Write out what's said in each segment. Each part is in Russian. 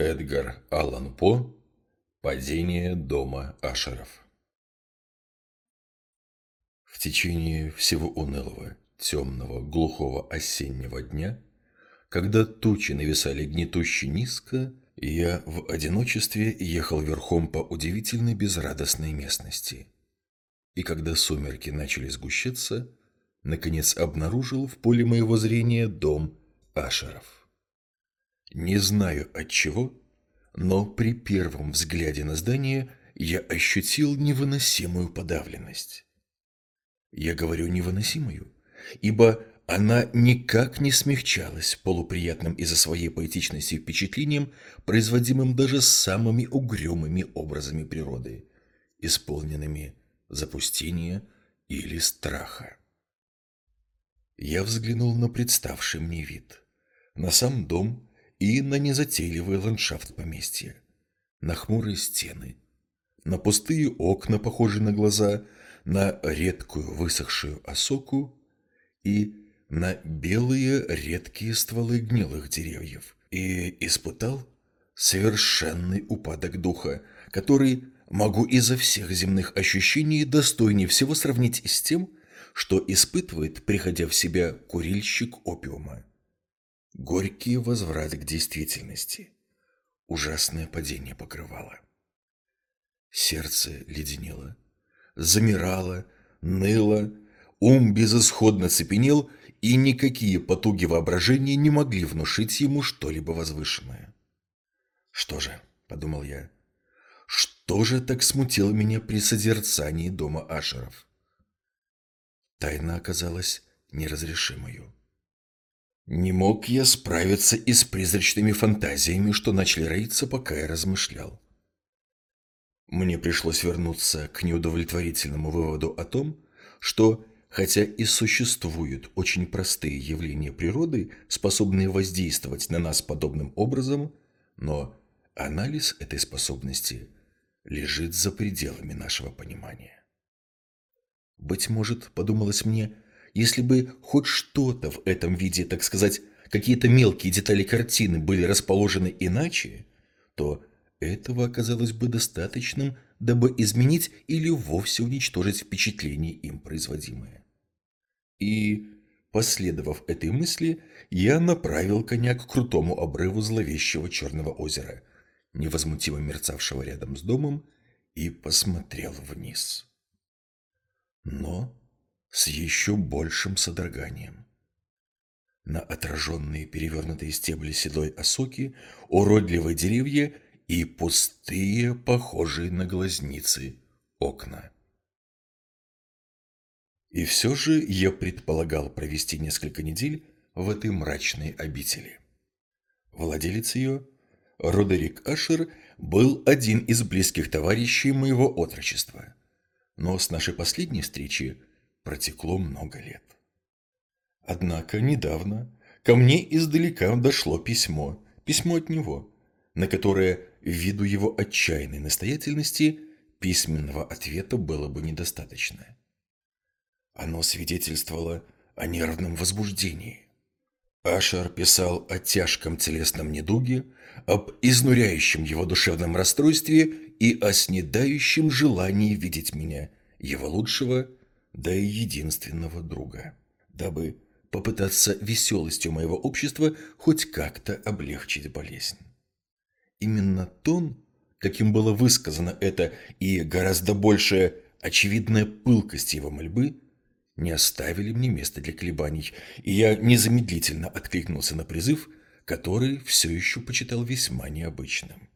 Эдгар Аллан По Падение дома Ашеров В течение всего унылого, темного, глухого осеннего дня, когда тучи нависали гнетуще низко, я в одиночестве ехал верхом по удивительной безрадостной местности. И когда сумерки начали сгущаться, наконец обнаружил в поле моего зрения дом Ашеров. Не знаю от чего, но при первом взгляде на здание я ощутил невыносимую подавленность. Я говорю невыносимую, ибо она никак не смягчалась полуприятным из-за своей поэтичности впечатлением, производимым даже самыми угрюмыми образами природы, исполненными запустения или страха. Я взглянул на представший мне вид, на сам дом и на незатейливый ландшафт поместья, на хмурые стены, на пустые окна, похожие на глаза, на редкую высохшую осоку и на белые редкие стволы гнилых деревьев, и испытал совершенный упадок духа, который могу изо всех земных ощущений достойнее всего сравнить с тем, что испытывает, приходя в себя, курильщик опиума. Горький возврат к действительности. Ужасное падение покрывало. Сердце леденело, замирало, ныло, ум безысходно цепенел, и никакие потуги воображения не могли внушить ему что-либо возвышенное. «Что же?» – подумал я. «Что же так смутило меня при созерцании дома Ашеров?» Тайна оказалась неразрешимою. Не мог я справиться и с призрачными фантазиями, что начали роиться, пока я размышлял. Мне пришлось вернуться к неудовлетворительному выводу о том, что, хотя и существуют очень простые явления природы, способные воздействовать на нас подобным образом, но анализ этой способности лежит за пределами нашего понимания. Быть может, подумалось мне, если бы хоть что-то в этом виде, так сказать, какие-то мелкие детали картины были расположены иначе, то этого оказалось бы достаточным, дабы изменить или вовсе уничтожить впечатление им производимое. И, последовав этой мысли, я направил коня к крутому обрыву зловещего черного озера, невозмутимо мерцавшего рядом с домом, и посмотрел вниз. Но с еще большим содроганием. На отраженные перевернутые стебли седой осоки, уродливые деревья и пустые, похожие на глазницы, окна. И все же я предполагал провести несколько недель в этой мрачной обители. Владелец ее, Родерик Ашер, был один из близких товарищей моего отрочества. Но с нашей последней встречи Протекло много лет. Однако недавно ко мне издалека дошло письмо, письмо от него, на которое, ввиду его отчаянной настоятельности, письменного ответа было бы недостаточно. Оно свидетельствовало о нервном возбуждении. Ашар писал о тяжком телесном недуге, об изнуряющем его душевном расстройстве и о снедающем желании видеть меня, его лучшего да и единственного друга, дабы попытаться веселостью моего общества хоть как-то облегчить болезнь. Именно тон, каким было высказано это, и гораздо большая очевидная пылкость его мольбы, не оставили мне места для колебаний, и я незамедлительно откликнулся на призыв, который все еще почитал весьма необычным.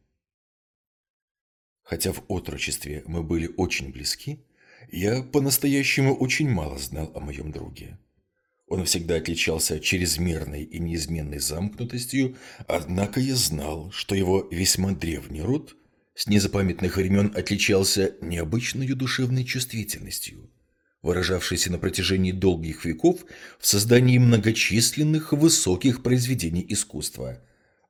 Хотя в отрочестве мы были очень близки, я по-настоящему очень мало знал о моем друге. Он всегда отличался чрезмерной и неизменной замкнутостью, однако я знал, что его весьма древний род с незапамятных времен отличался необычной душевной чувствительностью, выражавшейся на протяжении долгих веков в создании многочисленных высоких произведений искусства,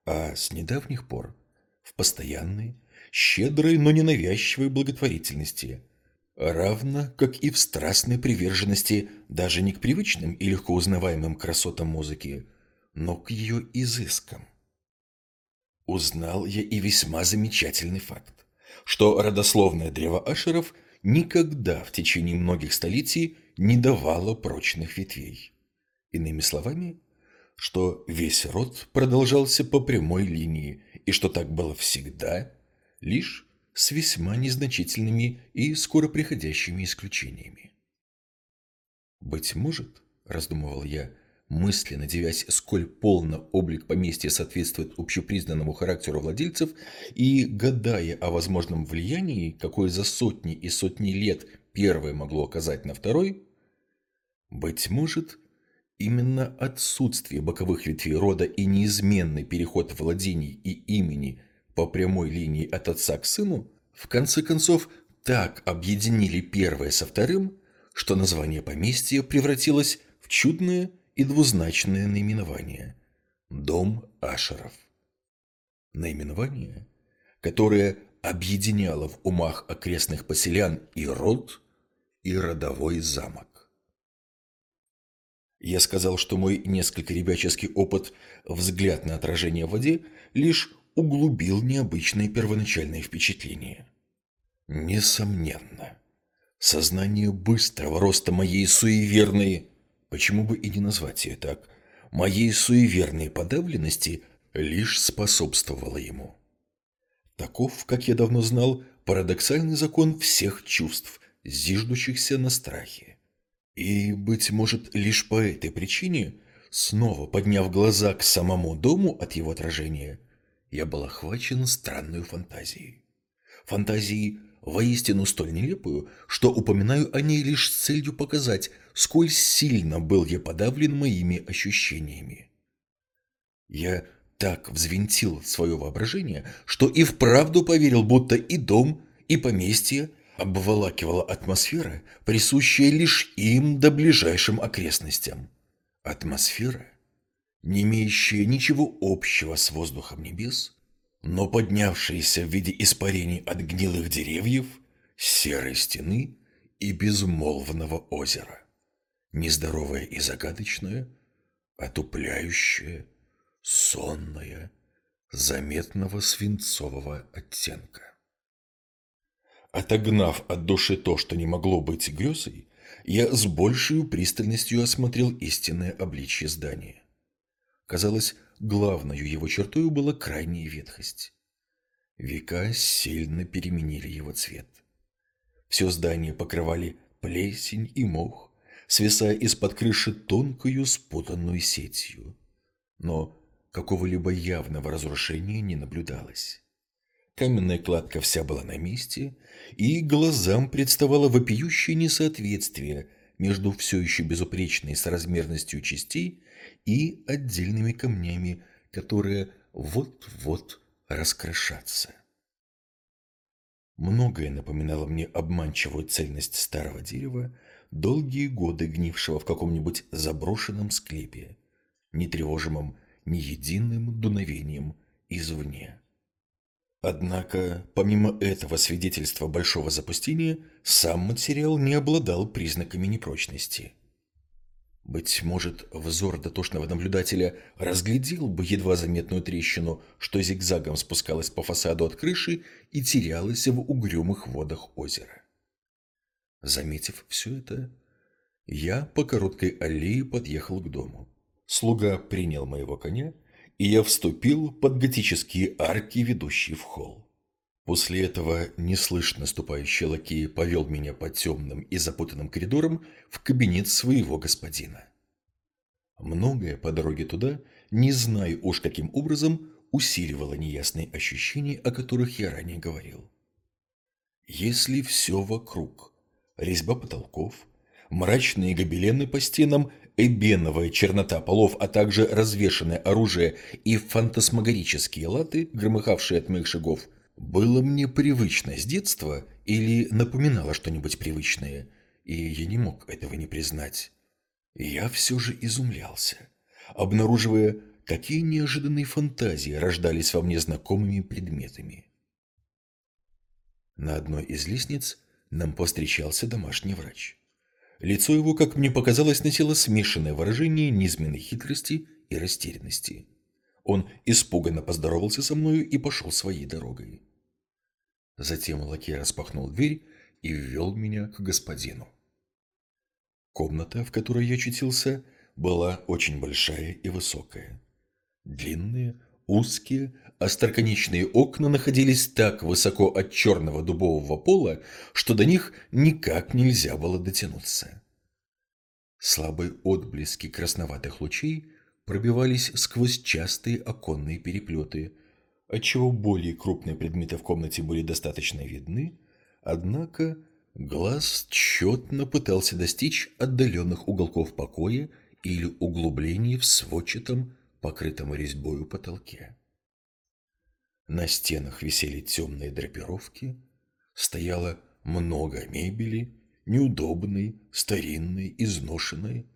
а с недавних пор в постоянной, щедрой, но ненавязчивой благотворительности – равно как и в страстной приверженности даже не к привычным и легко узнаваемым красотам музыки, но к ее изыскам. Узнал я и весьма замечательный факт, что родословное древо Ашеров никогда в течение многих столетий не давало прочных ветвей. Иными словами, что весь род продолжался по прямой линии, и что так было всегда, лишь с весьма незначительными и скоро приходящими исключениями. «Быть может, — раздумывал я, — мысленно девясь, сколь полно облик поместья соответствует общепризнанному характеру владельцев, и гадая о возможном влиянии, какое за сотни и сотни лет первое могло оказать на второй, быть может, именно отсутствие боковых ветвей рода и неизменный переход владений и имени по прямой линии от отца к сыну, в конце концов, так объединили первое со вторым, что название поместья превратилось в чудное и двузначное наименование – Дом Ашеров. Наименование, которое объединяло в умах окрестных поселян и род, и родовой замок. Я сказал, что мой несколько ребяческий опыт взгляд на отражение в воде лишь углубил необычные первоначальные впечатления. Несомненно, сознание быстрого роста моей суеверной Почему бы и не назвать ее так? Моей суеверной подавленности лишь способствовала ему. Таков, как я давно знал, парадоксальный закон всех чувств, зиждущихся на страхе. И, быть может, лишь по этой причине, снова подняв глаза к самому дому от его отражения, я был охвачен странной фантазией. Фантазией воистину столь нелепую, что упоминаю о ней лишь с целью показать, сколь сильно был я подавлен моими ощущениями. Я так взвинтил свое воображение, что и вправду поверил, будто и дом, и поместье обволакивала атмосфера, присущая лишь им до ближайшим окрестностям. Атмосфера, не имеющая ничего общего с воздухом небес, но поднявшиеся в виде испарений от гнилых деревьев, серой стены и безмолвного озера. Нездоровое и загадочное, отупляющее, сонное, заметного свинцового оттенка. Отогнав от души то, что не могло быть грезой, я с большей пристальностью осмотрел истинное обличье здания. Казалось, главной его чертой была крайняя ветхость. Века сильно переменили его цвет. Все здание покрывали плесень и мох, свисая из-под крыши тонкую спутанную сетью. Но какого-либо явного разрушения не наблюдалось. Каменная кладка вся была на месте, и глазам представало вопиющее несоответствие между все еще безупречной соразмерностью частей и отдельными камнями, которые вот-вот раскрошатся. Многое напоминало мне обманчивую цельность старого дерева, долгие годы гнившего в каком-нибудь заброшенном склепе, не тревожимом ни единым дуновением извне. Однако, помимо этого свидетельства большого запустения, сам материал не обладал признаками непрочности – быть может, взор дотошного наблюдателя разглядел бы едва заметную трещину, что зигзагом спускалась по фасаду от крыши и терялась в угрюмых водах озера. Заметив все это, я по короткой аллее подъехал к дому. Слуга принял моего коня, и я вступил под готические арки, ведущие в холл. После этого неслышно ступающий лакей повел меня по темным и запутанным коридорам в кабинет своего господина. Многое по дороге туда, не знаю уж каким образом, усиливало неясные ощущения, о которых я ранее говорил. Если все вокруг, резьба потолков, мрачные гобелены по стенам, эбеновая чернота полов, а также развешанное оружие и фантасмагорические латы, громыхавшие от моих шагов – было мне привычно с детства или напоминало что-нибудь привычное, и я не мог этого не признать. Я все же изумлялся, обнаруживая, какие неожиданные фантазии рождались во мне знакомыми предметами. На одной из лестниц нам повстречался домашний врач. Лицо его, как мне показалось, носило смешанное выражение низменной хитрости и растерянности. Он испуганно поздоровался со мною и пошел своей дорогой. Затем лакей распахнул дверь и ввел меня к господину. Комната, в которой я очутился, была очень большая и высокая. Длинные, узкие, остроконечные окна находились так высоко от черного дубового пола, что до них никак нельзя было дотянуться. Слабые отблески красноватых лучей пробивались сквозь частые оконные переплеты, отчего более крупные предметы в комнате были достаточно видны, однако глаз тщетно пытался достичь отдаленных уголков покоя или углублений в сводчатом, покрытом резьбою потолке. На стенах висели темные драпировки, стояло много мебели, неудобной, старинной, изношенной.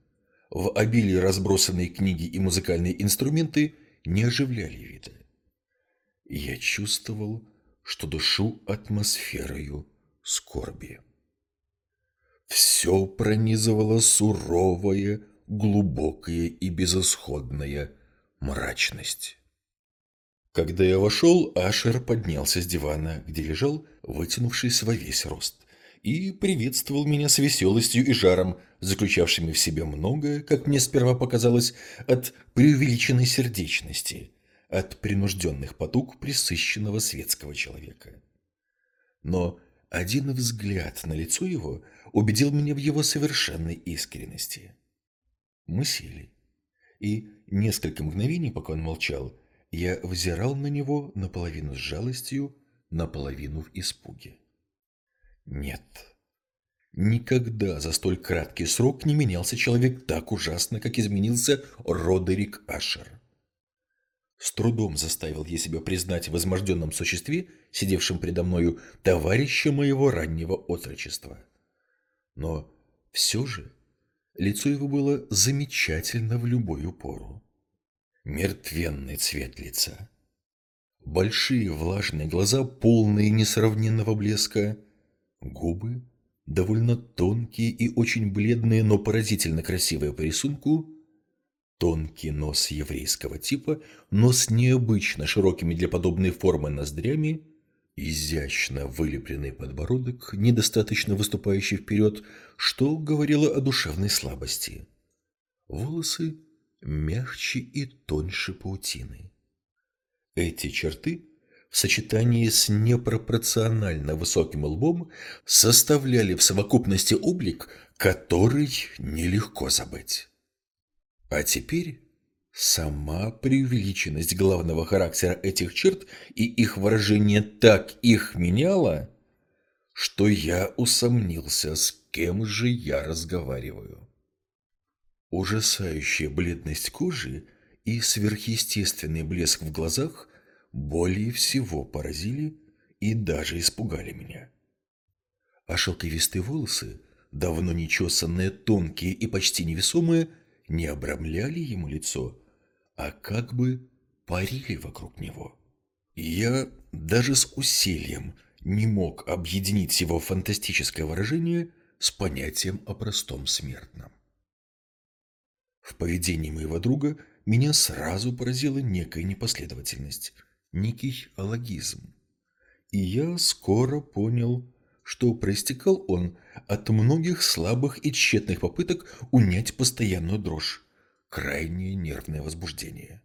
В обилии разбросанные книги и музыкальные инструменты не оживляли вида. Я чувствовал, что душу атмосферою скорби. Все пронизывало суровая, глубокая и безысходная мрачность. Когда я вошел, Ашер поднялся с дивана, где лежал, вытянувшись во весь рост, и приветствовал меня с веселостью и жаром, заключавшими в себе многое, как мне сперва показалось, от преувеличенной сердечности, от принужденных потуг присыщенного светского человека. Но один взгляд на лицо его убедил меня в его совершенной искренности. Мы сели, и несколько мгновений, пока он молчал, я взирал на него наполовину с жалостью, наполовину в испуге. Нет, никогда за столь краткий срок не менялся человек так ужасно, как изменился Родерик Ашер. С трудом заставил я себя признать в возможденном существе, сидевшем предо мною, товарища моего раннего отрочества. Но все же лицо его было замечательно в любую пору мертвенный цвет лица. Большие влажные глаза, полные несравненного блеска, губы, довольно тонкие и очень бледные, но поразительно красивые по рисунку, тонкий нос еврейского типа, но с необычно широкими для подобной формы ноздрями, изящно вылепленный подбородок, недостаточно выступающий вперед, что говорило о душевной слабости. Волосы мягче и тоньше паутины. Эти черты в сочетании с непропорционально высоким лбом составляли в совокупности облик, который нелегко забыть. А теперь сама преувеличенность главного характера этих черт и их выражение так их меняло, что я усомнился, с кем же я разговариваю. Ужасающая бледность кожи и сверхъестественный блеск в глазах более всего поразили и даже испугали меня. А шелковистые волосы, давно нечесанные, тонкие и почти невесомые, не обрамляли ему лицо, а как бы парили вокруг него. Я даже с усилием не мог объединить его фантастическое выражение с понятием о простом смертном. В поведении моего друга меня сразу поразила некая непоследовательность, некий алогизм. И я скоро понял, что проистекал он от многих слабых и тщетных попыток унять постоянную дрожь, крайнее нервное возбуждение.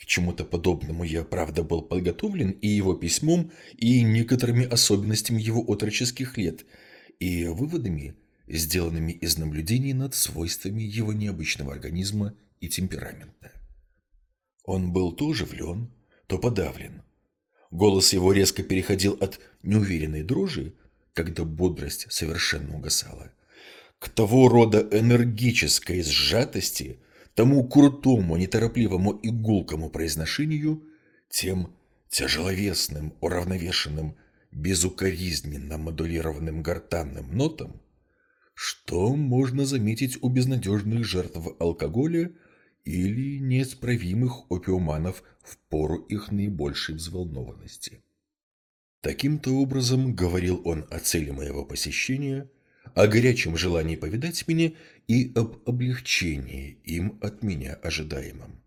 К чему-то подобному я, правда, был подготовлен и его письмом, и некоторыми особенностями его отроческих лет, и выводами, сделанными из наблюдений над свойствами его необычного организма и темперамента. Он был то оживлен, то подавлен. Голос его резко переходил от неуверенной дрожи, когда бодрость совершенно угасала, к того рода энергической сжатости, тому крутому, неторопливому и гулкому произношению, тем тяжеловесным, уравновешенным, безукоризненно модулированным гортанным нотам, что можно заметить у безнадежных жертв алкоголя или неисправимых опиуманов в пору их наибольшей взволнованности. Таким-то образом говорил он о цели моего посещения, о горячем желании повидать меня и об облегчении им от меня ожидаемом.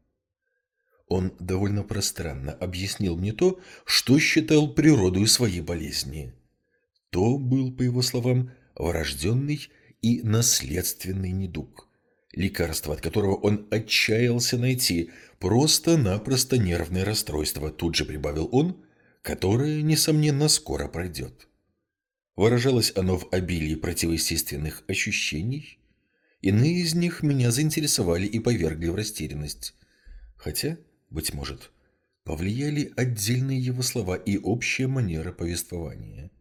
Он довольно пространно объяснил мне то, что считал природой своей болезни. То был, по его словам, врожденный и наследственный недуг, лекарство от которого он отчаялся найти, просто-напросто нервное расстройство, тут же прибавил он, которое, несомненно, скоро пройдет. Выражалось оно в обилии противоестественных ощущений. Иные из них меня заинтересовали и повергли в растерянность. Хотя, быть может, повлияли отдельные его слова и общая манера повествования.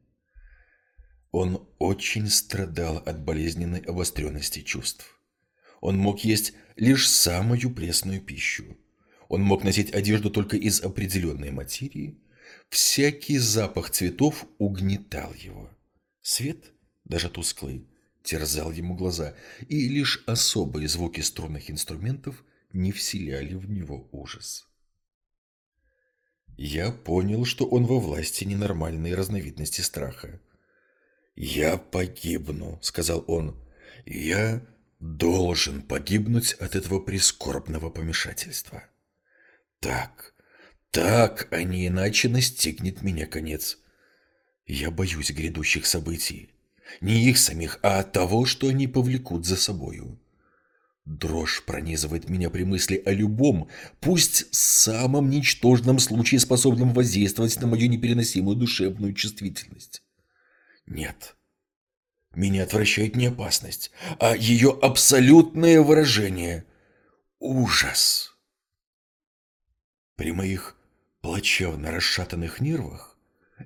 Он очень страдал от болезненной обостренности чувств. Он мог есть лишь самую пресную пищу. Он мог носить одежду только из определенной материи. Всякий запах цветов угнетал его. Свет, даже тусклый, терзал ему глаза, и лишь особые звуки струнных инструментов не вселяли в него ужас. Я понял, что он во власти ненормальной разновидности страха. «Я погибну», — сказал он. «Я должен погибнуть от этого прискорбного помешательства. Так, так, а не иначе настигнет меня конец. Я боюсь грядущих событий. Не их самих, а того, что они повлекут за собою. Дрожь пронизывает меня при мысли о любом, пусть самом ничтожном случае, способном воздействовать на мою непереносимую душевную чувствительность. Нет. Меня отвращает не опасность, а ее абсолютное выражение – ужас. При моих плачевно расшатанных нервах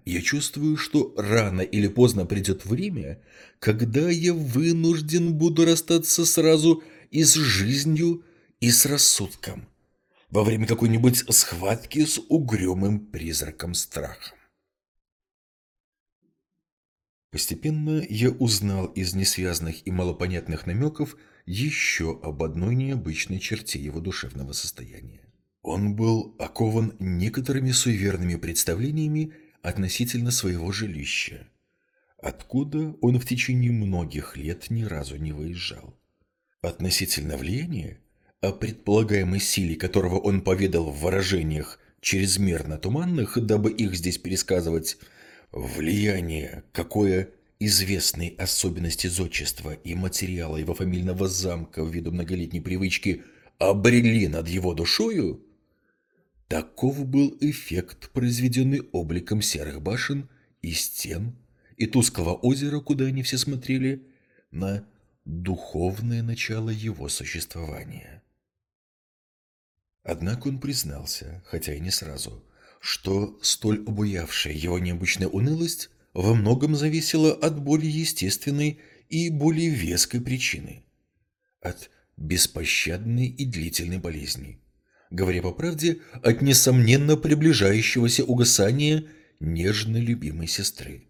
я чувствую, что рано или поздно придет время, когда я вынужден буду расстаться сразу и с жизнью, и с рассудком, во время какой-нибудь схватки с угрюмым призраком страха. Постепенно я узнал из несвязанных и малопонятных намеков еще об одной необычной черте его душевного состояния. Он был окован некоторыми суеверными представлениями относительно своего жилища, откуда он в течение многих лет ни разу не выезжал. Относительно влияния, о предполагаемой силе которого он поведал в выражениях чрезмерно туманных, дабы их здесь пересказывать, влияние, какое известные особенности зодчества и материала его фамильного замка ввиду многолетней привычки обрели над его душою, Таков был эффект, произведенный обликом серых башен и стен, и тусклого озера, куда они все смотрели, на духовное начало его существования. Однако он признался, хотя и не сразу, что столь обуявшая его необычная унылость во многом зависела от более естественной и более веской причины – от беспощадной и длительной болезни – говоря по правде, от несомненно приближающегося угасания нежно любимой сестры,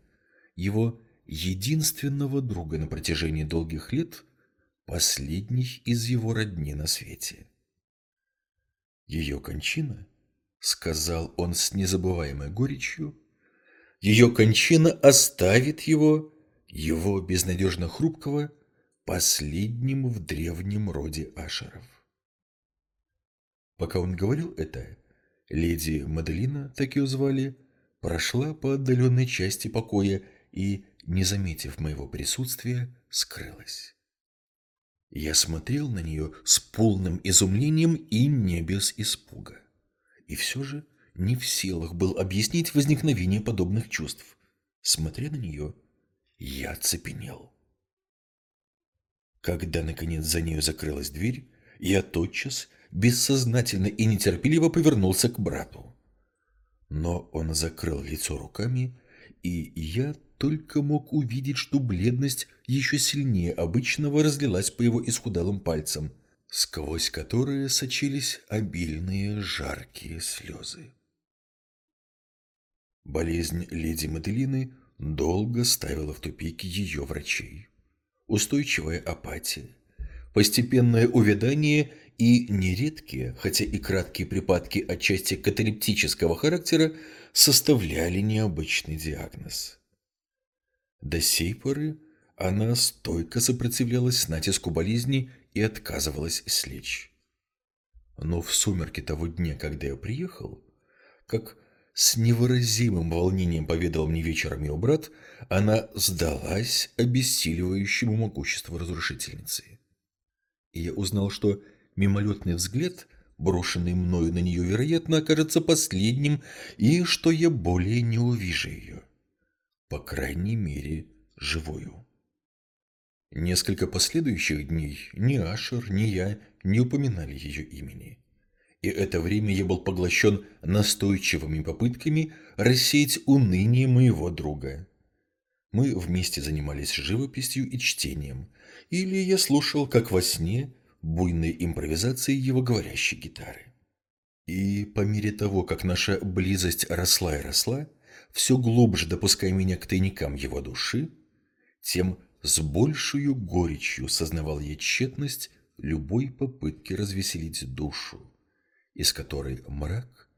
его единственного друга на протяжении долгих лет, последний из его родни на свете. Ее кончина, сказал он с незабываемой горечью, ее кончина оставит его, его безнадежно хрупкого, последним в древнем роде Ашеров. Пока он говорил это, леди Маделина, так ее звали, прошла по отдаленной части покоя и, не заметив моего присутствия, скрылась. Я смотрел на нее с полным изумлением и не без испуга. И все же не в силах был объяснить возникновение подобных чувств. Смотря на нее, я цепенел. Когда, наконец, за нею закрылась дверь, я тотчас бессознательно и нетерпеливо повернулся к брату. Но он закрыл лицо руками, и я только мог увидеть, что бледность еще сильнее обычного разлилась по его исхудалым пальцам, сквозь которые сочились обильные жаркие слезы. Болезнь леди Маделины долго ставила в тупик ее врачей. Устойчивая апатия, постепенное увядание и нередкие, хотя и краткие припадки отчасти каталептического характера составляли необычный диагноз. До сей поры она стойко сопротивлялась натиску болезни и отказывалась слечь. Но в сумерки того дня, когда я приехал, как с невыразимым волнением поведал мне вечером его брат, она сдалась обессиливающему могуществу разрушительницы. И я узнал, что мимолетный взгляд, брошенный мною на нее, вероятно, окажется последним, и что я более не увижу ее. По крайней мере, живую. Несколько последующих дней ни Ашер, ни я не упоминали ее имени. И это время я был поглощен настойчивыми попытками рассеять уныние моего друга. Мы вместе занимались живописью и чтением, или я слушал, как во сне, буйные импровизации его говорящей гитары. И по мере того, как наша близость росла и росла, все глубже допуская меня к тайникам его души, тем с большую горечью сознавал я тщетность любой попытки развеселить душу, из которой мрак,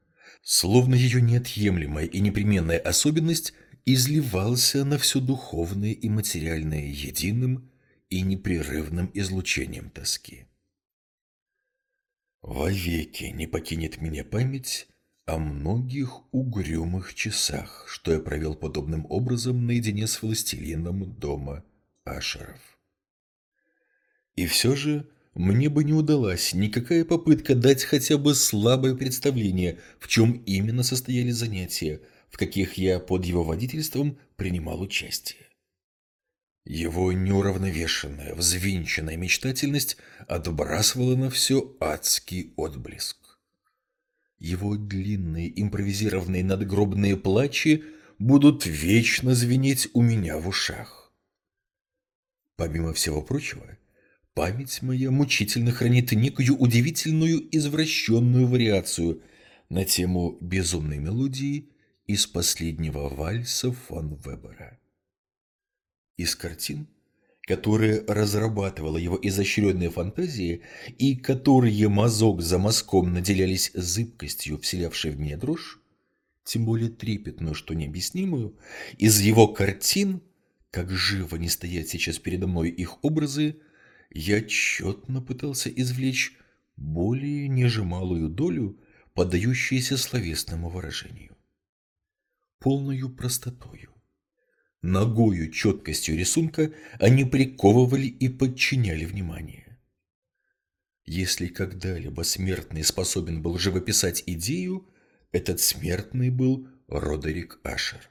словно ее неотъемлемая и непременная особенность, изливался на все духовное и материальное единым и непрерывным излучением тоски. Вовеки не покинет меня память о многих угрюмых часах, что я провел подобным образом наедине с властелином дома Ашеров. И все же мне бы не удалась никакая попытка дать хотя бы слабое представление, в чем именно состояли занятия, в каких я под его водительством принимал участие. Его неуравновешенная, взвинченная мечтательность отбрасывала на все адский отблеск. Его длинные импровизированные надгробные плачи будут вечно звенеть у меня в ушах. Помимо всего прочего, память моя мучительно хранит некую удивительную извращенную вариацию на тему безумной мелодии из последнего вальса фон Вебера. Из картин – которые разрабатывала его изощренная фантазия и которые мазок за мазком наделялись зыбкостью, вселявшей в меня дрожь, тем более трепетную, что необъяснимую, из его картин, как живо не стоят сейчас передо мной их образы, я тщетно пытался извлечь более нежемалую долю, поддающуюся словесному выражению. Полную простотою, Ногою четкостью рисунка они приковывали и подчиняли внимание. Если когда-либо смертный способен был живописать идею, этот смертный был Родерик Ашер.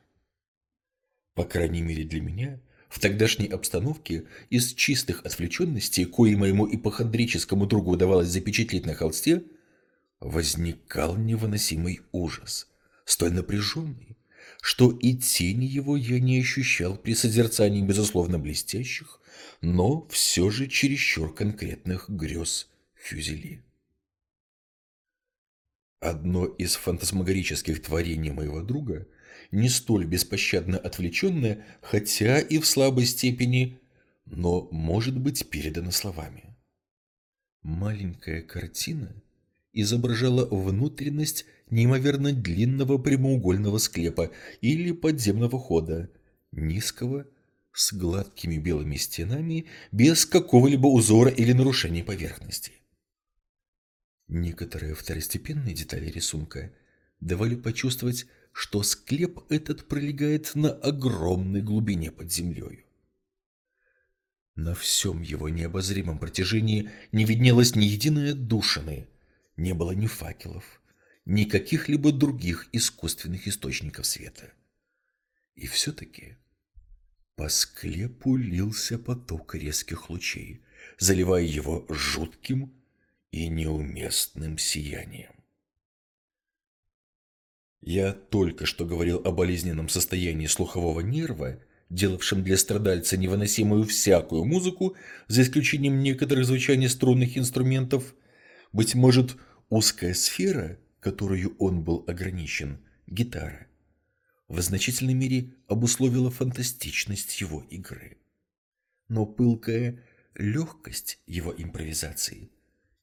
По крайней мере для меня, в тогдашней обстановке, из чистых отвлеченностей, кои моему ипохондрическому другу удавалось запечатлеть на холсте, возникал невыносимый ужас, столь напряженный, что и тени его я не ощущал при созерцании, безусловно, блестящих, но все же чересчур конкретных грез Фюзели. Одно из фантасмагорических творений моего друга, не столь беспощадно отвлеченное, хотя и в слабой степени, но может быть передано словами. Маленькая картина изображала внутренность неимоверно длинного прямоугольного склепа или подземного хода, низкого, с гладкими белыми стенами, без какого-либо узора или нарушения поверхности. Некоторые второстепенные детали рисунка давали почувствовать, что склеп этот пролегает на огромной глубине под землей. На всем его необозримом протяжении не виднелось ни единой отдушины, не было ни факелов, ни каких-либо других искусственных источников света. И все-таки по склепу лился поток резких лучей, заливая его жутким и неуместным сиянием. Я только что говорил о болезненном состоянии слухового нерва, делавшем для страдальца невыносимую всякую музыку, за исключением некоторых звучаний струнных инструментов. Быть может, узкая сфера – которую он был ограничен, гитара, в значительной мере обусловила фантастичность его игры. Но пылкая легкость его импровизации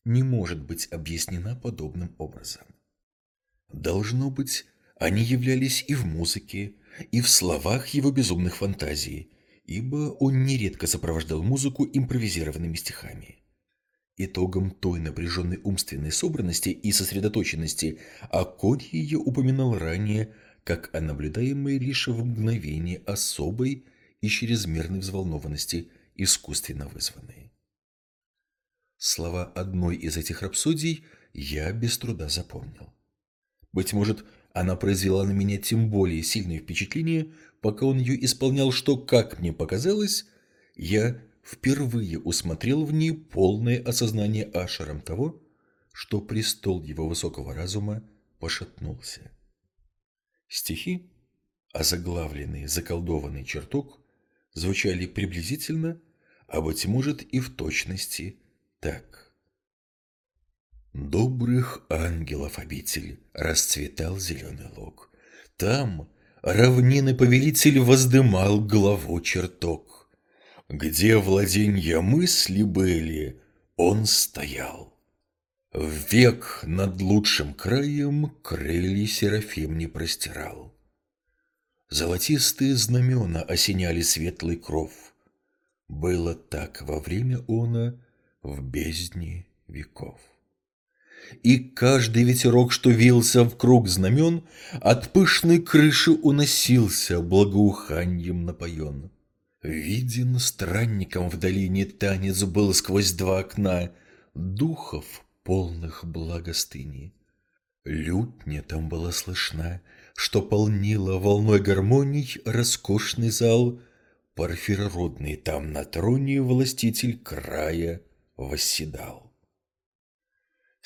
не может быть объяснена подобным образом. Должно быть, они являлись и в музыке, и в словах его безумных фантазий, ибо он нередко сопровождал музыку импровизированными стихами. Итогом той напряженной умственной собранности и сосредоточенности Акодье упоминал ранее, как о наблюдаемой лишь в мгновение особой и чрезмерной взволнованности, искусственно вызванной. Слова одной из этих рапсодий я без труда запомнил. Быть может, она произвела на меня тем более сильное впечатление, пока он ее исполнял, что, как мне показалось, я впервые усмотрел в ней полное осознание Ашером того, что престол его высокого разума пошатнулся. Стихи, озаглавленный заколдованный чертог, звучали приблизительно, а, быть может, и в точности так. Добрых ангелов обитель расцветал зеленый лог. Там равнины повелитель воздымал главу чертог. Где владенья мысли были, он стоял. Век над лучшим краем крылья Серафим не простирал. Золотистые знамена осеняли светлый кров. Было так во время она в бездне веков. И каждый ветерок, что вился в круг знамен, От пышной крыши уносился, благоуханьем напоен. Виден странником в долине танец был сквозь два окна, Духов, полных благостыни. Лютня там была слышна, что полнила волной гармоний роскошный зал, Порфирородный там на троне властитель края восседал.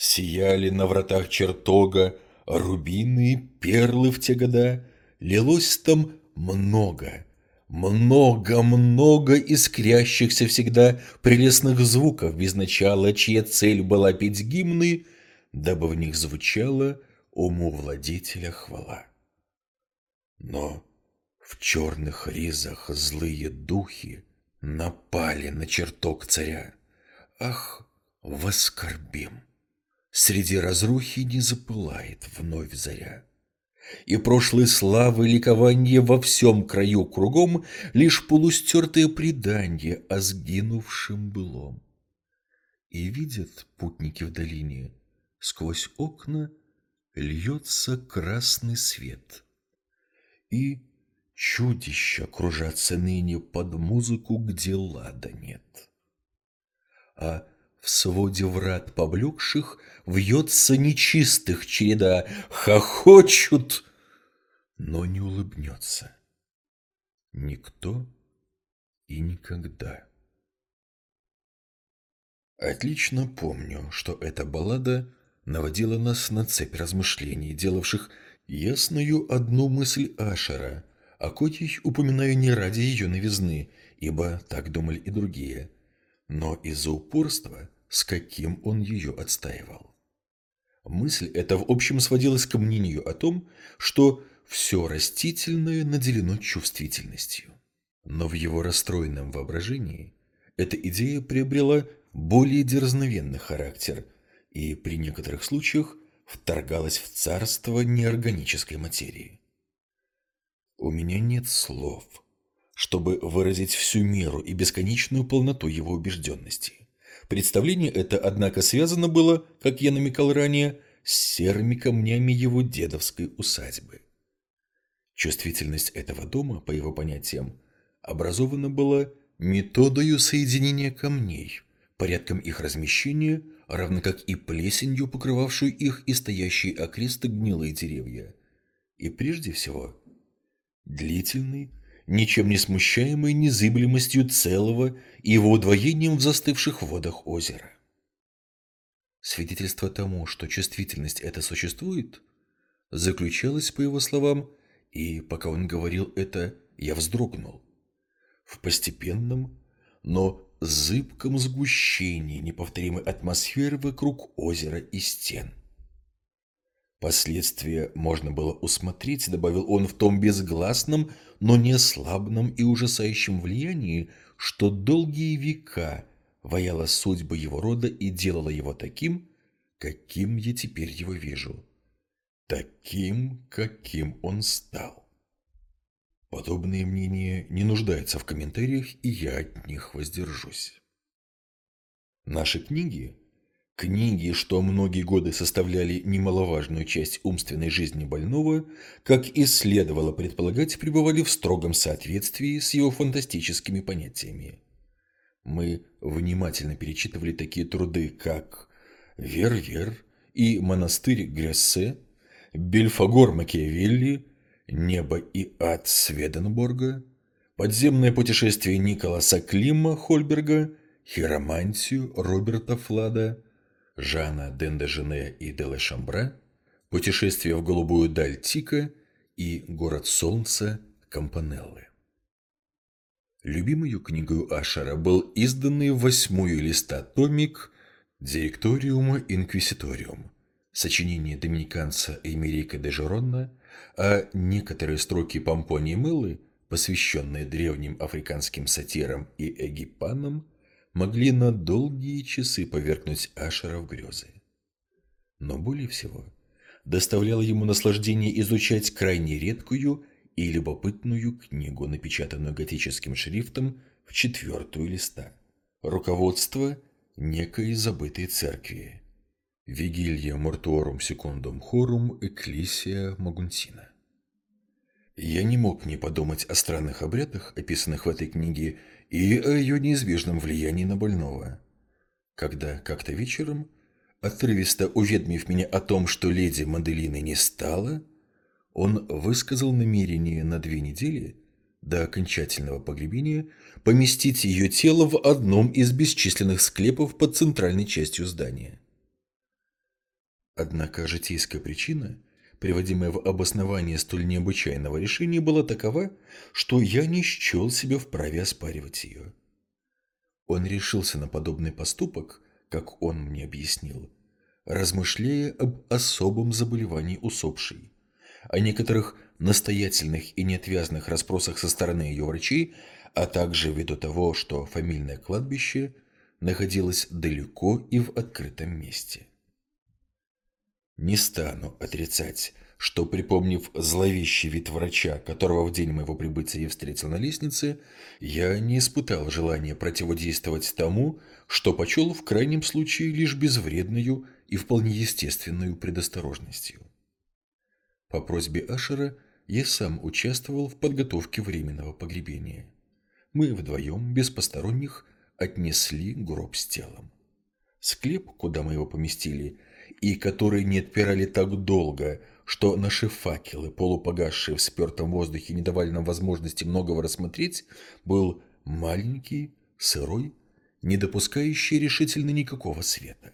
Сияли на вратах чертога рубины, перлы в те года, лилось там много, много-много искрящихся всегда прелестных звуков без начала, чья цель была петь гимны, дабы в них звучала уму владетеля хвала. Но в черных ризах злые духи напали на чертог царя. Ах, воскорбим! Среди разрухи не запылает вновь заря. И прошлой славы ликование во всем краю кругом Лишь полустертое предание о сгинувшем былом. И видят путники в долине, сквозь окна льется красный свет. И чудища кружатся ныне под музыку, где лада нет. А в своде врат поблекших Вьется нечистых череда, Хохочут, но не улыбнется. Никто и никогда. Отлично помню, что эта баллада наводила нас на цепь размышлений, делавших ясную одну мысль Ашера, а Котий упоминаю не ради ее новизны, ибо так думали и другие – но из-за упорства, с каким он ее отстаивал. Мысль эта в общем сводилась к мнению о том, что все растительное наделено чувствительностью. Но в его расстроенном воображении эта идея приобрела более дерзновенный характер и при некоторых случаях вторгалась в царство неорганической материи. У меня нет слов, чтобы выразить всю меру и бесконечную полноту его убежденности. Представление это, однако, связано было, как я намекал ранее, с серыми камнями его дедовской усадьбы. Чувствительность этого дома, по его понятиям, образована была методою соединения камней, порядком их размещения, равно как и плесенью, покрывавшую их и стоящие окресты гнилые деревья. И прежде всего, длительный, ничем не смущаемый незыблемостью целого и его удвоением в застывших водах озера. Свидетельство тому, что чувствительность эта существует, заключалось, по его словам, и пока он говорил это, я вздрогнул, в постепенном, но зыбком сгущении неповторимой атмосферы вокруг озера и стен. Последствия можно было усмотреть, добавил он в том безгласном, но не слабном и ужасающем влиянии, что долгие века ваяла судьба его рода и делала его таким, каким я теперь его вижу. Таким, каким он стал. Подобные мнения не нуждаются в комментариях, и я от них воздержусь. Наши книги, книги, что многие годы составляли немаловажную часть умственной жизни больного, как и следовало предполагать, пребывали в строгом соответствии с его фантастическими понятиями. Мы внимательно перечитывали такие труды, как «Вер-Вер» и «Монастырь Грессе», «Бельфагор Макиавелли», «Небо и ад Сведенборга», «Подземное путешествие Николаса Клима Хольберга», «Хиромантию» Роберта Флада, Жана Дендежене и Деле Шамбра, «Путешествие в голубую даль Тика» и «Город солнца» Кампанеллы. Любимую книгой Ашера был изданный восьмую листа томик «Директориум Инквиситориум» сочинение доминиканца Эмерика де Жеронна, а некоторые строки Помпонии Мыллы, посвященные древним африканским сатирам и эгипанам, могли на долгие часы повергнуть Ашера в грезы. Но более всего доставляло ему наслаждение изучать крайне редкую и любопытную книгу, напечатанную готическим шрифтом в четвертую листа. Руководство некой забытой церкви. Вигилья мортуорум секундум хорум экклисия магунтина. Я не мог не подумать о странных обрядах, описанных в этой книге, и о ее неизбежном влиянии на больного. Когда как-то вечером, отрывисто уведомив меня о том, что леди Маделины не стало, он высказал намерение на две недели до окончательного погребения поместить ее тело в одном из бесчисленных склепов под центральной частью здания. Однако житейская причина, приводимая в обоснование столь необычайного решения, была такова, что я не счел себя вправе оспаривать ее. Он решился на подобный поступок, как он мне объяснил, размышляя об особом заболевании усопшей, о некоторых настоятельных и неотвязных расспросах со стороны ее врачей, а также ввиду того, что фамильное кладбище находилось далеко и в открытом месте. Не стану отрицать, что, припомнив зловещий вид врача, которого в день моего прибытия я встретил на лестнице, я не испытал желания противодействовать тому, что почел в крайнем случае лишь безвредную и вполне естественную предосторожностью. По просьбе Ашера я сам участвовал в подготовке временного погребения. Мы вдвоем, без посторонних, отнесли гроб с телом. Склеп, куда мы его поместили, и которые не отпирали так долго, что наши факелы, полупогасшие в спертом воздухе, не давали нам возможности многого рассмотреть, был маленький, сырой, не допускающий решительно никакого света.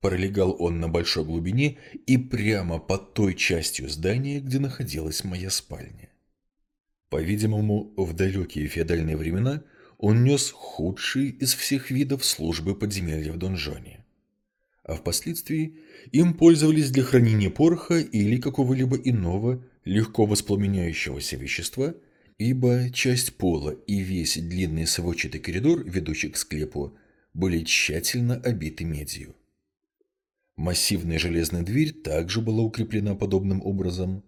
Пролегал он на большой глубине и прямо под той частью здания, где находилась моя спальня. По-видимому, в далекие феодальные времена он нес худший из всех видов службы подземелья в донжоне. А впоследствии им пользовались для хранения пороха или какого-либо иного легко воспламеняющегося вещества, ибо часть пола и весь длинный сводчатый коридор, ведущий к склепу, были тщательно обиты медью. Массивная железная дверь также была укреплена подобным образом.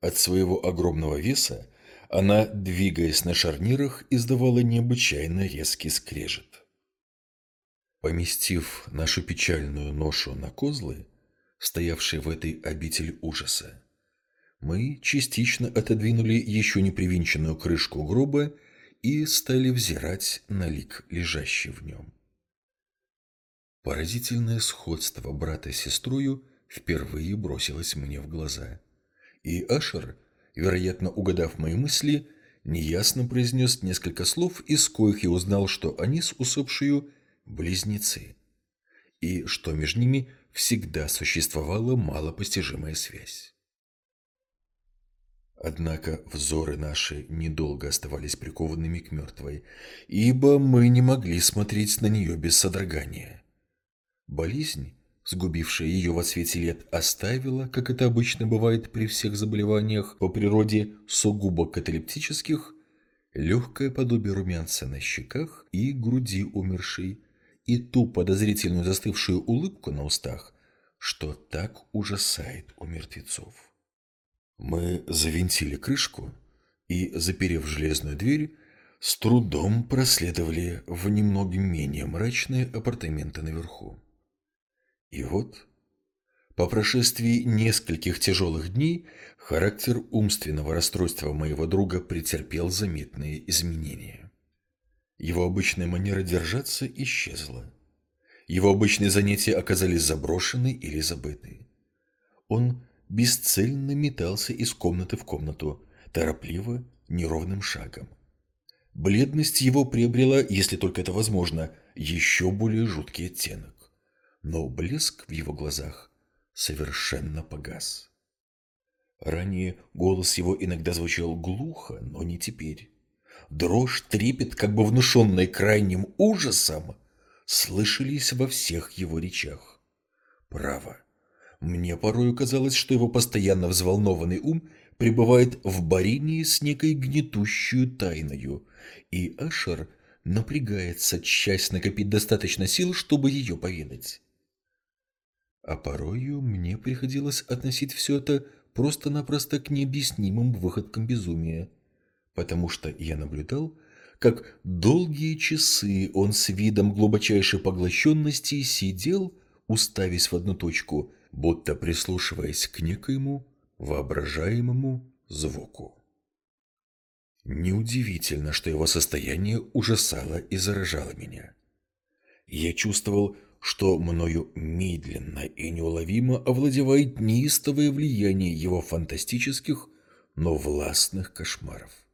От своего огромного веса она, двигаясь на шарнирах, издавала необычайно резкий скрежет. Поместив нашу печальную ношу на козлы, стоявшие в этой обители ужаса, мы частично отодвинули еще не привинченную крышку гроба и стали взирать на лик, лежащий в нем. Поразительное сходство брата с сестрою впервые бросилось мне в глаза. И Ашер, вероятно, угадав мои мысли, неясно произнес несколько слов, из коих я узнал, что они с усопшую близнецы, и что между ними всегда существовала малопостижимая связь. Однако взоры наши недолго оставались прикованными к мертвой, ибо мы не могли смотреть на нее без содрогания. Болезнь, сгубившая ее во свете лет, оставила, как это обычно бывает при всех заболеваниях по природе сугубо каталептических, легкое подобие румянца на щеках и груди умершей, и ту подозрительную застывшую улыбку на устах, что так ужасает у мертвецов. Мы завинтили крышку и, заперев железную дверь, с трудом проследовали в немного менее мрачные апартаменты наверху. И вот, по прошествии нескольких тяжелых дней, характер умственного расстройства моего друга претерпел заметные изменения. Его обычная манера держаться исчезла. Его обычные занятия оказались заброшены или забыты. Он бесцельно метался из комнаты в комнату, торопливо, неровным шагом. Бледность его приобрела, если только это возможно, еще более жуткий оттенок. Но блеск в его глазах совершенно погас. Ранее голос его иногда звучал глухо, но не теперь. Дрожь, трепет, как бы внушенный крайним ужасом, слышались во всех его речах. Право. Мне порою казалось, что его постоянно взволнованный ум пребывает в борении с некой гнетущую тайною, и Ашер напрягается, часть накопить достаточно сил, чтобы ее поведать. А порою мне приходилось относить все это просто-напросто к необъяснимым выходкам безумия, потому что я наблюдал, как долгие часы он с видом глубочайшей поглощенности сидел, уставясь в одну точку, будто прислушиваясь к некоему воображаемому звуку. Неудивительно, что его состояние ужасало и заражало меня. Я чувствовал, что мною медленно и неуловимо овладевает неистовое влияние его фантастических, но властных кошмаров.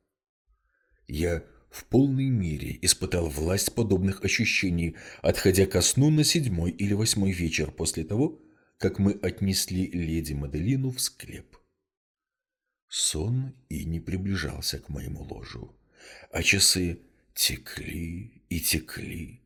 Я в полной мере испытал власть подобных ощущений, отходя ко сну на седьмой или восьмой вечер после того, как мы отнесли леди Маделину в склеп. Сон и не приближался к моему ложу, а часы текли и текли.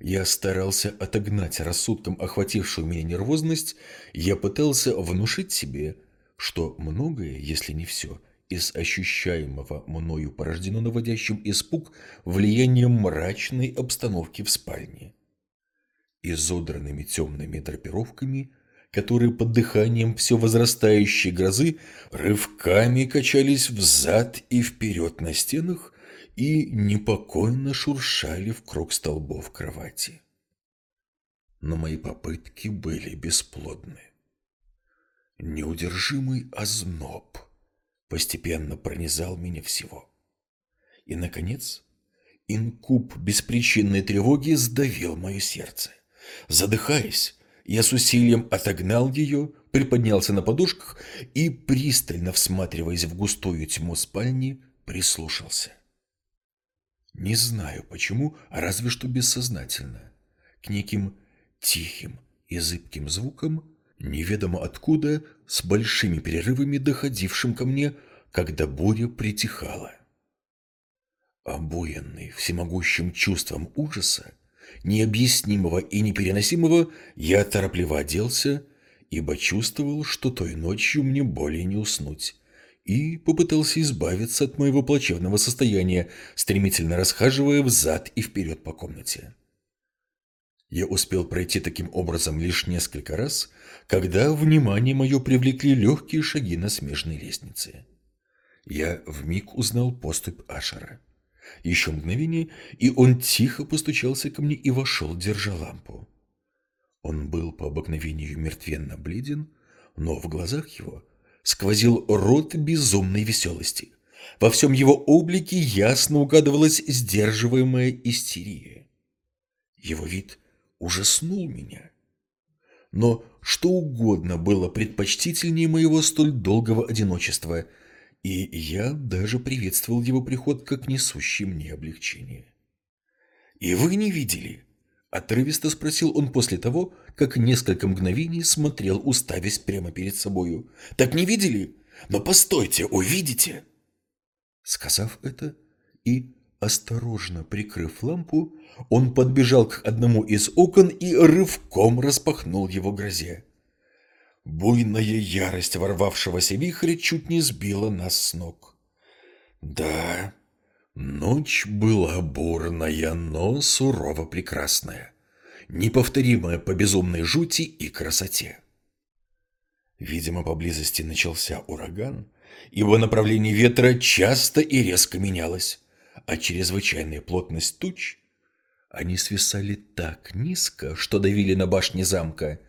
Я старался отогнать рассудком охватившую меня нервозность, я пытался внушить себе, что многое, если не все, из ощущаемого мною порождено наводящим испуг влиянием мрачной обстановки в спальне. Изодранными темными драпировками, которые под дыханием все возрастающей грозы рывками качались взад и вперед на стенах и непокойно шуршали в круг столбов кровати. Но мои попытки были бесплодны. Неудержимый озноб – постепенно пронизал меня всего. И, наконец, инкуб беспричинной тревоги сдавил мое сердце. Задыхаясь, я с усилием отогнал ее, приподнялся на подушках и, пристально всматриваясь в густую тьму спальни, прислушался. Не знаю почему, а разве что бессознательно. К неким тихим и зыбким звукам неведомо откуда, с большими перерывами доходившим ко мне, когда буря притихала. Обуянный всемогущим чувством ужаса, необъяснимого и непереносимого, я торопливо оделся, ибо чувствовал, что той ночью мне более не уснуть, и попытался избавиться от моего плачевного состояния, стремительно расхаживая взад и вперед по комнате. Я успел пройти таким образом лишь несколько раз, когда внимание мое привлекли легкие шаги на смежной лестнице. Я вмиг узнал поступь Ашера. Еще мгновение, и он тихо постучался ко мне и вошел, держа лампу. Он был по обыкновению мертвенно бледен, но в глазах его сквозил рот безумной веселости. Во всем его облике ясно угадывалась сдерживаемая истерия. Его вид ужаснул меня. Но что угодно было предпочтительнее моего столь долгого одиночества, и я даже приветствовал его приход как несущий мне облегчение. «И вы не видели?» – отрывисто спросил он после того, как несколько мгновений смотрел, уставясь прямо перед собою. «Так не видели? Но постойте, увидите!» Сказав это и осторожно прикрыв лампу, он подбежал к одному из окон и рывком распахнул его грозе. Буйная ярость ворвавшегося вихря чуть не сбила нас с ног. Да, ночь была бурная, но сурово прекрасная, неповторимая по безумной жути и красоте. Видимо, поблизости начался ураган, ибо направление ветра часто и резко менялось а чрезвычайная плотность туч, они свисали так низко, что давили на башне замка,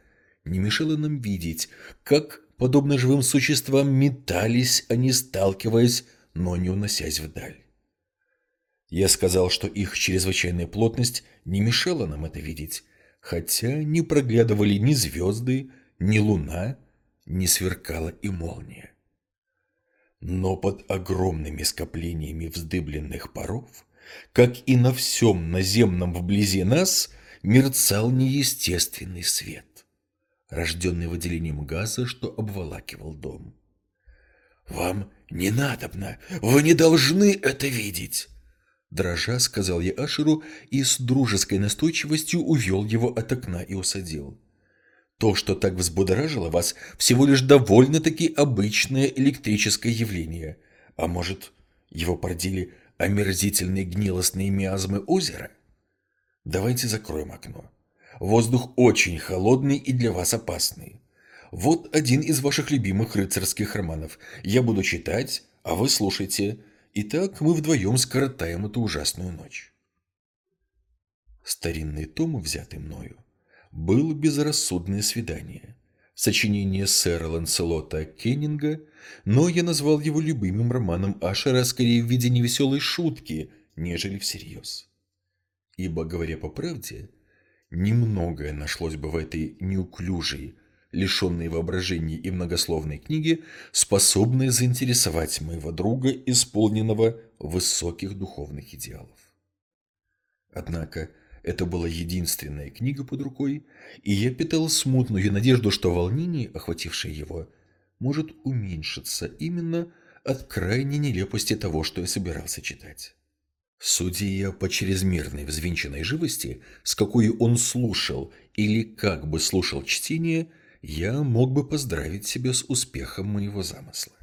не мешало нам видеть, как, подобно живым существам, метались они, сталкиваясь, но не уносясь вдаль. Я сказал, что их чрезвычайная плотность не мешала нам это видеть, хотя не проглядывали ни звезды, ни луна, не сверкала и молния. Но под огромными скоплениями вздыбленных паров, как и на всем наземном вблизи нас, мерцал неестественный свет, рожденный выделением газа, что обволакивал дом. «Вам не надобно, вы не должны это видеть!» Дрожа, сказал я Ашеру и с дружеской настойчивостью увел его от окна и усадил. То, что так взбудоражило вас, всего лишь довольно-таки обычное электрическое явление. А может, его породили омерзительные гнилостные миазмы озера? Давайте закроем окно. Воздух очень холодный и для вас опасный. Вот один из ваших любимых рыцарских романов. Я буду читать, а вы слушайте. И так мы вдвоем скоротаем эту ужасную ночь. Старинный том, взятый мною, был безрассудное свидание. Сочинение сэра Ланселота Кеннинга, но я назвал его любимым романом Ашера скорее в виде невеселой шутки, нежели всерьез. Ибо, говоря по правде, немногое нашлось бы в этой неуклюжей, лишенной воображения и многословной книге, способной заинтересовать моего друга, исполненного высоких духовных идеалов. Однако, это была единственная книга под рукой, и я питал смутную надежду, что волнение, охватившее его, может уменьшиться именно от крайней нелепости того, что я собирался читать. Судя по чрезмерной взвинченной живости, с какой он слушал или как бы слушал чтение, я мог бы поздравить себя с успехом моего замысла.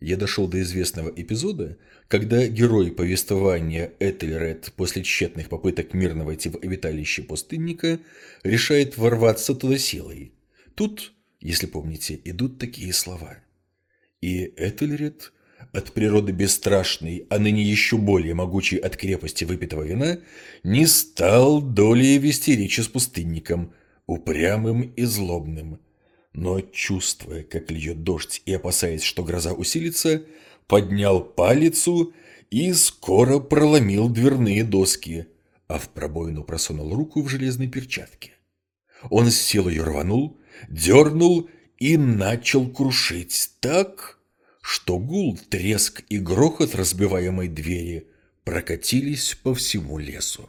Я дошел до известного эпизода, когда герой повествования Этельред после тщетных попыток мирно войти в обиталище пустынника решает ворваться туда силой. Тут, если помните, идут такие слова. И Этельред, от природы бесстрашный, а ныне еще более могучий от крепости выпитого вина, не стал долей вести речи с пустынником, упрямым и злобным – но, чувствуя, как льет дождь и опасаясь, что гроза усилится, поднял палицу и скоро проломил дверные доски, а в пробоину просунул руку в железной перчатке. Он с силой рванул, дернул и начал крушить так, что гул, треск и грохот разбиваемой двери прокатились по всему лесу.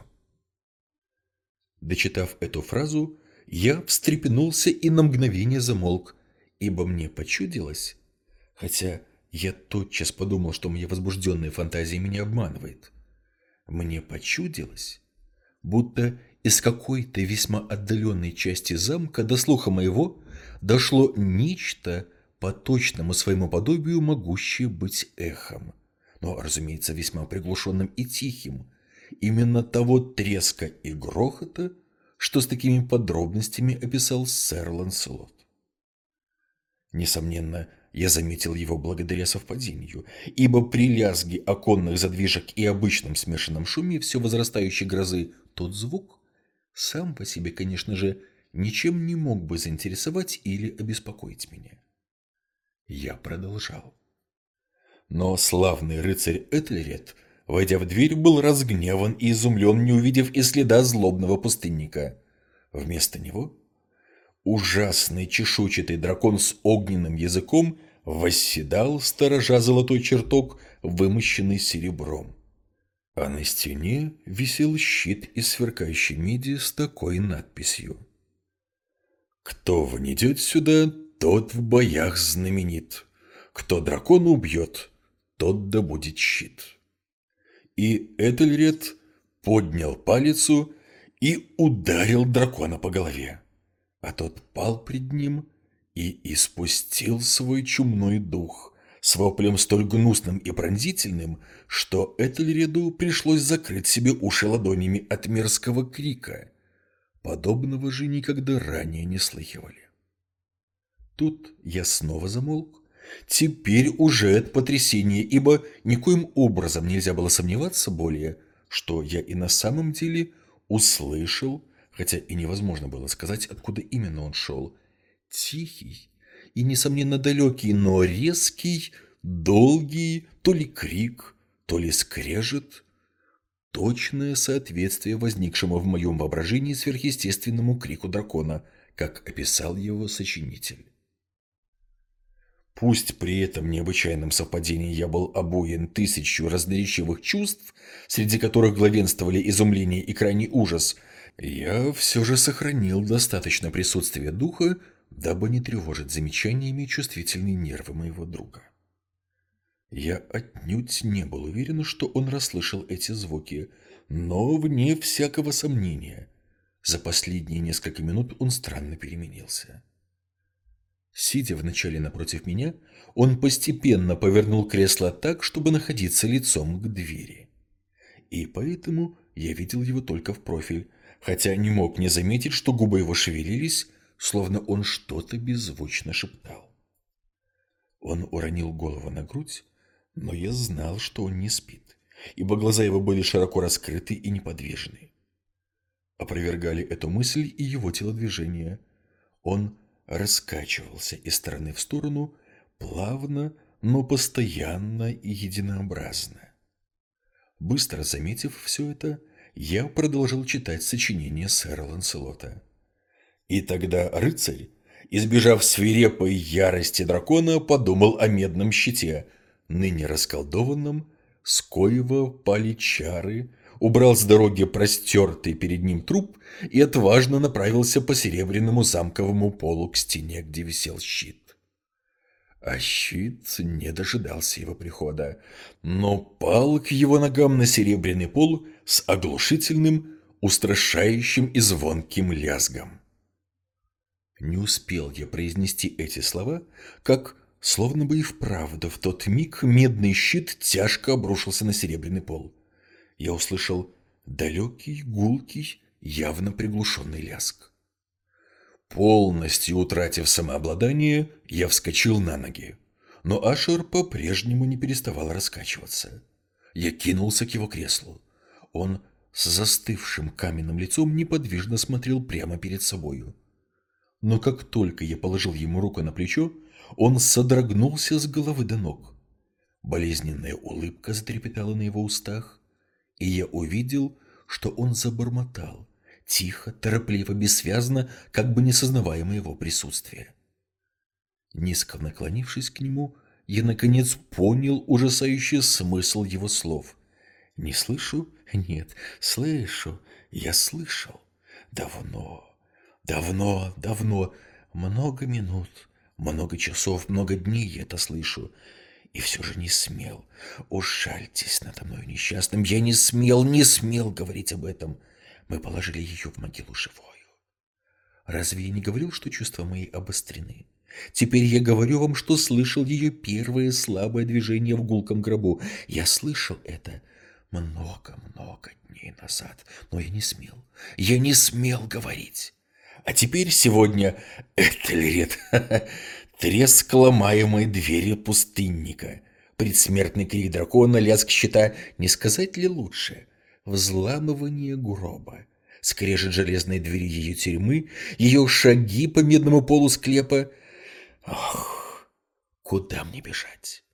Дочитав эту фразу, я встрепенулся и на мгновение замолк, ибо мне почудилось, хотя я тотчас подумал, что моя возбужденная фантазия меня обманывает. Мне почудилось, будто из какой-то весьма отдаленной части замка до слуха моего дошло нечто по точному своему подобию, могущее быть эхом, но, разумеется, весьма приглушенным и тихим, именно того треска и грохота, что с такими подробностями описал сэр Ланселот. Несомненно, я заметил его благодаря совпадению, ибо при лязге оконных задвижек и обычном смешанном шуме все возрастающей грозы тот звук сам по себе, конечно же, ничем не мог бы заинтересовать или обеспокоить меня. Я продолжал. Но славный рыцарь Этлерет – Войдя в дверь, был разгневан и изумлен, не увидев и следа злобного пустынника. Вместо него ужасный чешуйчатый дракон с огненным языком восседал, сторожа золотой чертог, вымощенный серебром. А на стене висел щит из сверкающей меди с такой надписью. «Кто внедет сюда, тот в боях знаменит. Кто дракона убьет, тот добудет щит» и Этельред поднял палицу и ударил дракона по голове. А тот пал пред ним и испустил свой чумной дух с воплем столь гнусным и пронзительным, что Этельреду пришлось закрыть себе уши ладонями от мерзкого крика. Подобного же никогда ранее не слыхивали. Тут я снова замолк, Теперь уже от потрясения, ибо никоим образом нельзя было сомневаться более, что я и на самом деле услышал, хотя и невозможно было сказать, откуда именно он шел, тихий и, несомненно, далекий, но резкий, долгий, то ли крик, то ли скрежет, точное соответствие возникшему в моем воображении сверхъестественному крику дракона, как описал его сочинитель. Пусть при этом необычайном совпадении я был обоен тысячу разноречивых чувств, среди которых главенствовали изумление и крайний ужас, я все же сохранил достаточно присутствия духа, дабы не тревожить замечаниями чувствительные нервы моего друга. Я отнюдь не был уверен, что он расслышал эти звуки, но вне всякого сомнения. За последние несколько минут он странно переменился. Сидя вначале напротив меня, он постепенно повернул кресло так, чтобы находиться лицом к двери. И поэтому я видел его только в профиль, хотя не мог не заметить, что губы его шевелились, словно он что-то беззвучно шептал. Он уронил голову на грудь, но я знал, что он не спит, ибо глаза его были широко раскрыты и неподвижны. Опровергали эту мысль и его телодвижения. Он раскачивался из стороны в сторону, плавно, но постоянно и единообразно. Быстро заметив все это, я продолжил читать сочинение сэра Ланселота. И тогда рыцарь, избежав свирепой ярости дракона, подумал о медном щите – ныне расколдованном, с коего пали чары, убрал с дороги простертый перед ним труп и отважно направился по серебряному замковому полу к стене, где висел щит. А щит не дожидался его прихода, но пал к его ногам на серебряный пол с оглушительным, устрашающим и звонким лязгом. Не успел я произнести эти слова, как Словно бы и вправду в тот миг медный щит тяжко обрушился на серебряный пол. Я услышал далекий, гулкий, явно приглушенный ляск. Полностью утратив самообладание, я вскочил на ноги. Но Ашер по-прежнему не переставал раскачиваться. Я кинулся к его креслу. Он с застывшим каменным лицом неподвижно смотрел прямо перед собою. Но как только я положил ему руку на плечо, он содрогнулся с головы до ног. Болезненная улыбка затрепетала на его устах, и я увидел, что он забормотал, тихо, торопливо, бессвязно, как бы не сознавая моего присутствия. Низко наклонившись к нему, я, наконец, понял ужасающий смысл его слов. «Не слышу? Нет, слышу. Я слышал. Давно, давно, давно, много минут, много часов, много дней я это слышу. И все же не смел. Ушальтесь надо мной несчастным. Я не смел, не смел говорить об этом. Мы положили ее в могилу живую. Разве я не говорил, что чувства мои обострены? Теперь я говорю вам, что слышал ее первое слабое движение в гулком гробу. Я слышал это много-много дней назад, но я не смел. Я не смел говорить. А теперь сегодня Этельред, треск ломаемой двери пустынника, предсмертный крик дракона, лязг щита, не сказать ли лучше? Взламывание гроба, скрежет железной двери ее тюрьмы, ее шаги по медному полу склепа. Ох, куда мне бежать?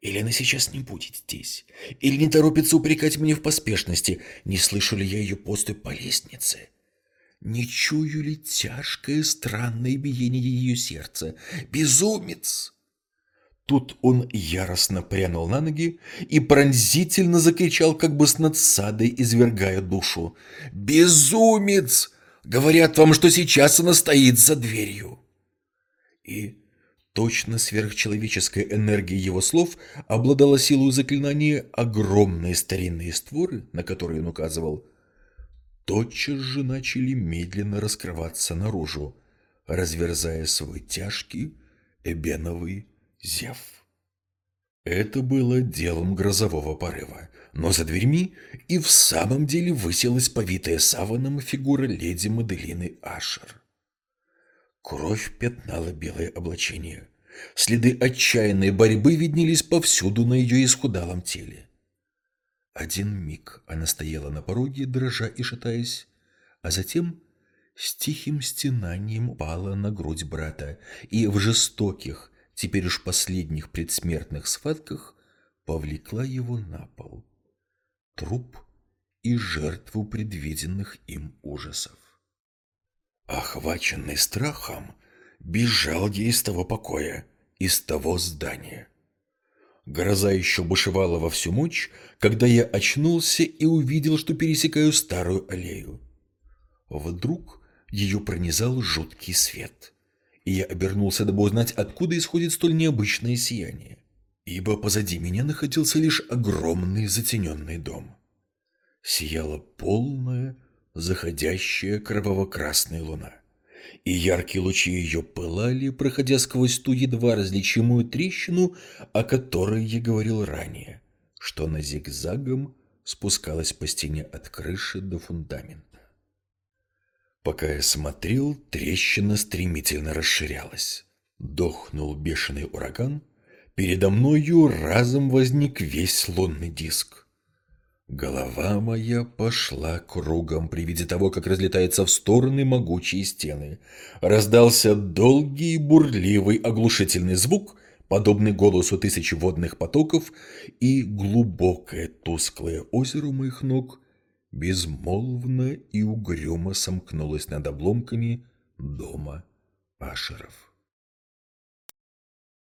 Или она сейчас не будет здесь? Или не торопится упрекать меня в поспешности? Не слышу ли я ее поступь по лестнице? Не чую ли тяжкое странное биение ее сердца? Безумец! Тут он яростно прянул на ноги и пронзительно закричал, как бы с надсадой извергая душу. «Безумец! Говорят вам, что сейчас она стоит за дверью!» И точно сверхчеловеческая энергия его слов обладала силой заклинания огромные старинные створы, на которые он указывал, тотчас же начали медленно раскрываться наружу, разверзая свой тяжкий эбеновый зев. Это было делом грозового порыва, но за дверьми и в самом деле высилась повитая саваном фигура леди Маделины Ашер. Кровь пятнала белое облачение. Следы отчаянной борьбы виднелись повсюду на ее исхудалом теле. Один миг она стояла на пороге, дрожа и шатаясь, а затем с тихим стенанием упала на грудь брата и в жестоких, теперь уж последних предсмертных схватках повлекла его на пол. Труп и жертву предвиденных им ужасов. Охваченный страхом, бежал я из того покоя, из того здания. Гроза еще бушевала во всю мощь, когда я очнулся и увидел, что пересекаю старую аллею. Вдруг ее пронизал жуткий свет, и я обернулся, дабы узнать, откуда исходит столь необычное сияние, ибо позади меня находился лишь огромный затененный дом. Сияла полная, заходящая кроваво-красная луна, и яркие лучи ее пылали, проходя сквозь ту едва различимую трещину, о которой я говорил ранее, что она зигзагом спускалась по стене от крыши до фундамента. Пока я смотрел, трещина стремительно расширялась. Дохнул бешеный ураган, передо мною разом возник весь лунный диск. Голова моя пошла кругом при виде того, как разлетаются в стороны могучие стены. Раздался долгий, бурливый, оглушительный звук, подобный голосу тысячи водных потоков, и глубокое тусклое озеро моих ног безмолвно и угрюмо сомкнулось над обломками дома Ашеров.